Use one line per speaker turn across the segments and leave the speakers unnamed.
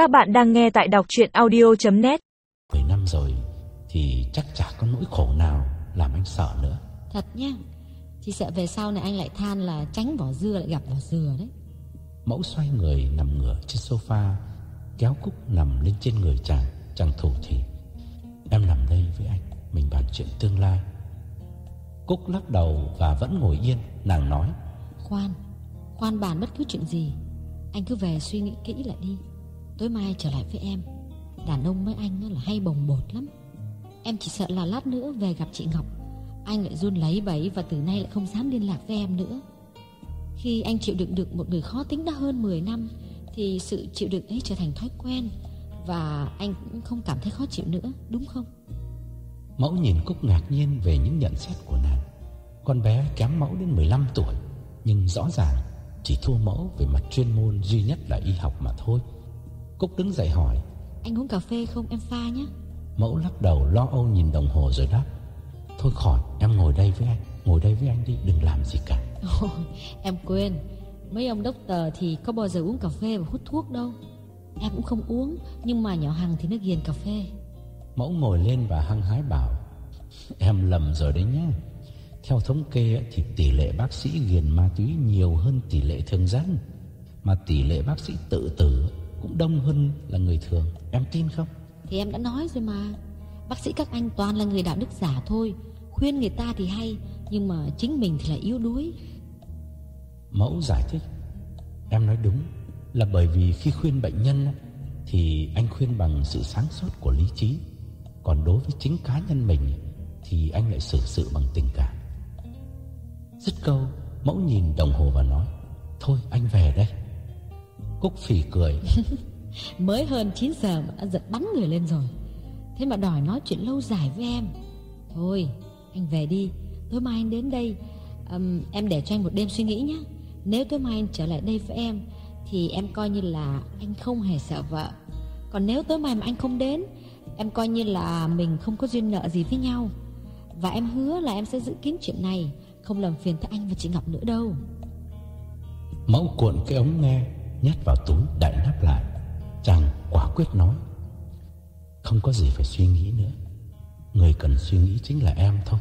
Các bạn đang nghe tại đọc chuyện audio.net
10 năm rồi thì chắc chả có nỗi khổ nào làm anh sợ nữa.
Thật nhá Chỉ sợ về sau này anh lại than là tránh vỏ dưa lại gặp vỏ dừa đấy.
Mẫu xoay người nằm ngửa trên sofa, kéo Cúc nằm lên trên người chàng, chàng thủ thì Em nằm đây với anh, mình bàn chuyện tương lai. Cúc lắc đầu và vẫn ngồi yên, nàng nói.
Khoan Khoan bàn bất cứ chuyện gì Anh cứ về suy nghĩ kỹ lại đi Tối mai trở lại với em Đàn ông với anh là hay bồng bột lắm Em chỉ sợ là lát nữa về gặp chị Ngọc Anh lại run lấy bấy Và từ nay lại không dám liên lạc với em nữa Khi anh chịu đựng được một người khó tính đã hơn 10 năm Thì sự chịu đựng ấy trở thành thói quen Và anh cũng không cảm thấy khó chịu nữa Đúng không?
Mẫu nhìn Cúc ngạc nhiên về những nhận xét của nàng. Con bé kém mẫu đến 15 tuổi, nhưng rõ ràng chỉ thua mẫu về mặt chuyên môn duy nhất là y học mà thôi. Cúc đứng dậy hỏi,
Anh uống cà phê không? Em pha nhé.
Mẫu lắc đầu lo âu nhìn đồng hồ rồi đáp. Thôi khỏi, em ngồi đây với anh, ngồi đây với anh đi, đừng làm gì cả.
Ôi, em quên. Mấy ông doctor thì có bao giờ uống cà phê và hút thuốc đâu. Em cũng không uống Nhưng mà nhỏ Hằng thì nó ghiền cà phê.
Mẫu ngồi lên và hăng hái bảo, em lầm rồi đấy nhé. Theo thống kê thì tỷ lệ bác sĩ nghiền ma túy nhiều hơn tỷ lệ thường dân, mà tỷ lệ bác sĩ tự tử cũng đông hơn là người thường. Em tin không?
Thì em đã nói rồi mà. Bác sĩ các anh toàn là người đạo đức giả thôi. Khuyên người ta thì hay Nhưng mà chính mình thì là yếu đuối.
Mẫu giải thích. Em nói đúng Là bởi vì khi khuyên bệnh nhân Thì anh khuyên bằng sự sáng suốt của lý trí. Còn đối với chính cá nhân mình Thì anh lại xử sự bằng tình cảm. Dứt câu Mẫu nhìn đồng hồ và nói Thôi anh về đây Cúc phỉ cười.
Mới hơn 9 giờ mà đã giật bắn người lên rồi. Thế mà đòi nói chuyện lâu dài với em. Thôi anh về đi. Tối mai anh đến đây. Ừm, Em để cho anh một đêm suy nghĩ nhé. Nếu tối mai anh trở lại đây với em Thì em coi như là anh không hề sợ vợ. Còn nếu tối mai mà anh không đến Em coi như là mình không có duyên nợ gì với nhau. Và em hứa là em sẽ giữ kín chuyện này Không làm phiền tới anh và chị Ngọc nữa đâu.
Mẫu cuộn cái ống nghe Nhét vào túi đậy nắp lại. Chàng quả quyết nói, Không có gì phải suy nghĩ nữa. Người cần suy nghĩ chính là em thôi.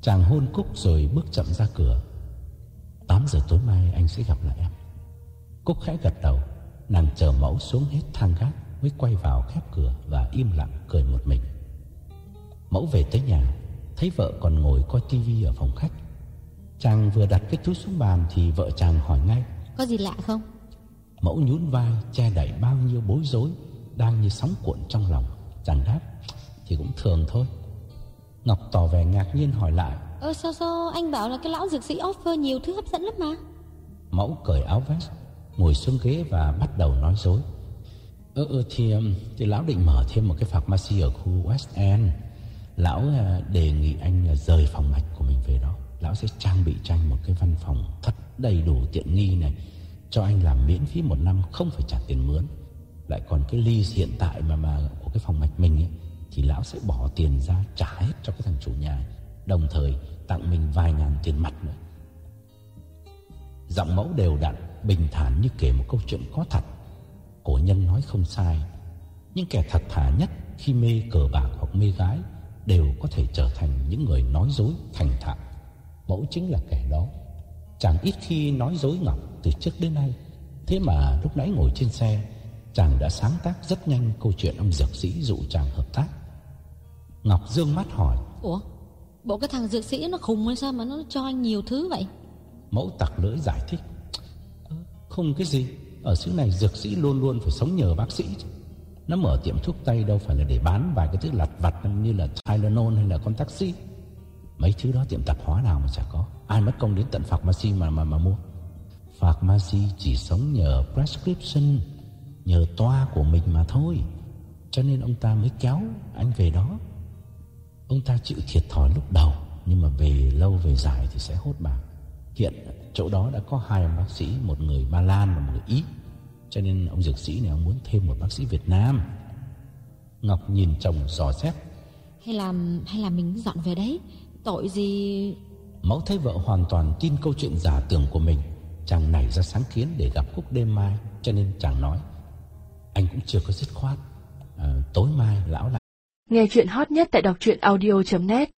Chàng hôn Cúc rồi bước chậm ra cửa. 8 giờ tối mai anh sẽ gặp lại em. Cúc khẽ gật đầu, Nàng chờ mẫu xuống hết thang gác Mới quay vào khép cửa Và im lặng cười một mình. Mẫu về tới nhà, Thấy vợ còn ngồi coi tivi ở phòng khách. Chàng vừa đặt cái túi xuống bàn Thì vợ chàng hỏi ngay,
Có gì lạ không?
Mẫu nhún vai che đậy bao nhiêu bối rối Đang như sóng cuộn trong lòng Chàng đáp. Thì cũng thường thôi. Ngọc tỏ vẻ ngạc nhiên hỏi lại.
Ơ sao sao anh bảo là cái lão dược sĩ offer nhiều thứ hấp dẫn lắm mà?
Mẫu cởi áo vest Ngồi xuống ghế và bắt đầu nói dối. Ơ ơ thì, um, thì lão định mở thêm một cái pharmacy ở khu West End. Lão đề nghị anh là rời phòng mạch của mình về đó. Lão sẽ trang bị cho anh một cái văn phòng thật đầy đủ tiện nghi này cho anh làm miễn phí một năm không phải trả tiền mướn. Lại còn cái lease hiện tại mà mà của cái phòng mạch mình ấy, Thì lão sẽ bỏ tiền ra trả hết cho cái thằng chủ nhà. Đồng thời tặng mình vài ngàn tiền mặt nữa. Giọng mẫu đều đặn Bình thản như kể một câu chuyện có thật. Cổ nhân nói không sai Những kẻ thật thà nhất Khi mê cờ bạc hoặc mê gái Đều có thể trở thành những người nói dối thành thạo. Mẫu chính là kẻ đó. Chàng ít khi nói dối Ngọc Từ trước đến nay. Thế mà lúc nãy ngồi trên xe Chàng đã sáng tác rất nhanh câu chuyện ông dược sĩ dụ chàng hợp tác. Ngọc dương mắt hỏi
Ủa? Bộ cái thằng dược sĩ nó khùng hay sao mà nó cho anh nhiều thứ vậy?
Mẫu tặc lưỡi giải thích "Ơ, Không cái gì Ở xứ này dược sĩ luôn luôn phải sống nhờ bác sĩ chứ. Nó mở tiệm thuốc tây đâu phải là để bán vài cái thứ lặt vặt như là Tylenol hay là con taxi Mấy thứ đó tiệm tạp hóa nào mà chả có. Ai mất công đến tận pharmacy mà mà mà mua. Pharmacy chỉ sống nhờ prescription, Nhờ toa của mình mà thôi. Cho nên ông ta mới kéo anh về đó. Ông ta chịu thiệt thòi lúc đầu, Nhưng mà về lâu về dài thì sẽ hốt bạc. Hiện chỗ đó đã có hai ông bác sĩ, Một người Ba Lan và một người Ý. Cho nên ông dược sĩ này, ông muốn thêm một bác sĩ Việt Nam. Ngọc nhìn chồng dò xét.
Hay là hay là mình dọn về đấy? Tội gì?
Mẫu thấy vợ hoàn toàn tin câu chuyện giả tưởng của mình Chàng nảy ra sáng kiến để gặp Cúc đêm mai Cho nên chàng nói Anh cũng chưa có dứt khoát à, Tối mai lão lại.
Nghe chuyện hot nhất tại đọc truyện audio.net